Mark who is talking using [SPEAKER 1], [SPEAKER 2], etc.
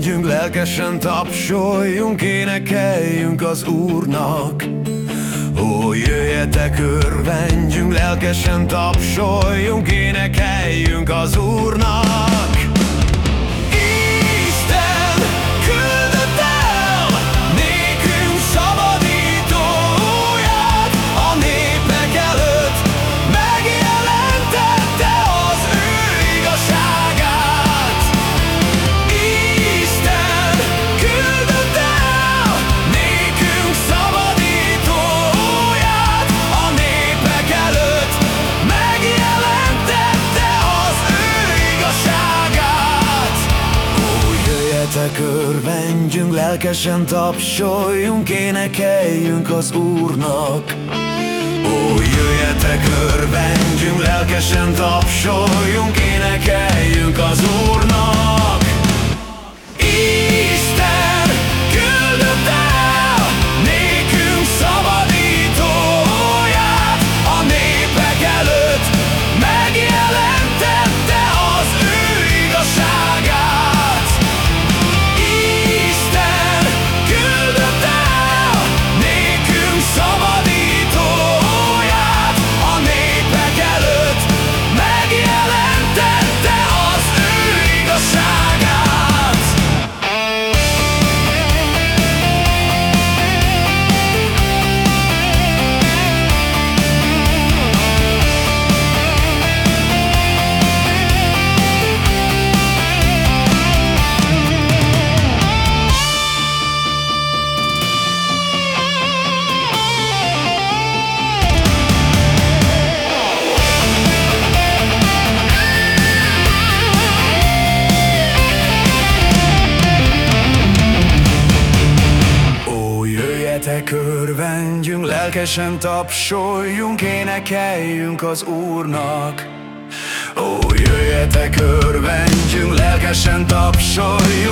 [SPEAKER 1] Örvendjünk, lelkesen tapsoljunk, énekeljünk az Úrnak. Ó, jöjjetek, örvendjünk, lelkesen tapsoljunk, énekeljünk az Úrnak. Örvendjünk, lelkesen tapsoljunk, énekeljünk az Úrnak. Ó, jöjjetek, örvendjünk, lelkesen tapsoljunk, Jöjjetek, örvendjünk, lelkesen tapsoljunk, énekeljünk az Úrnak. Ó, jöjjetek, örvendjünk, lelkesen tapsoljunk.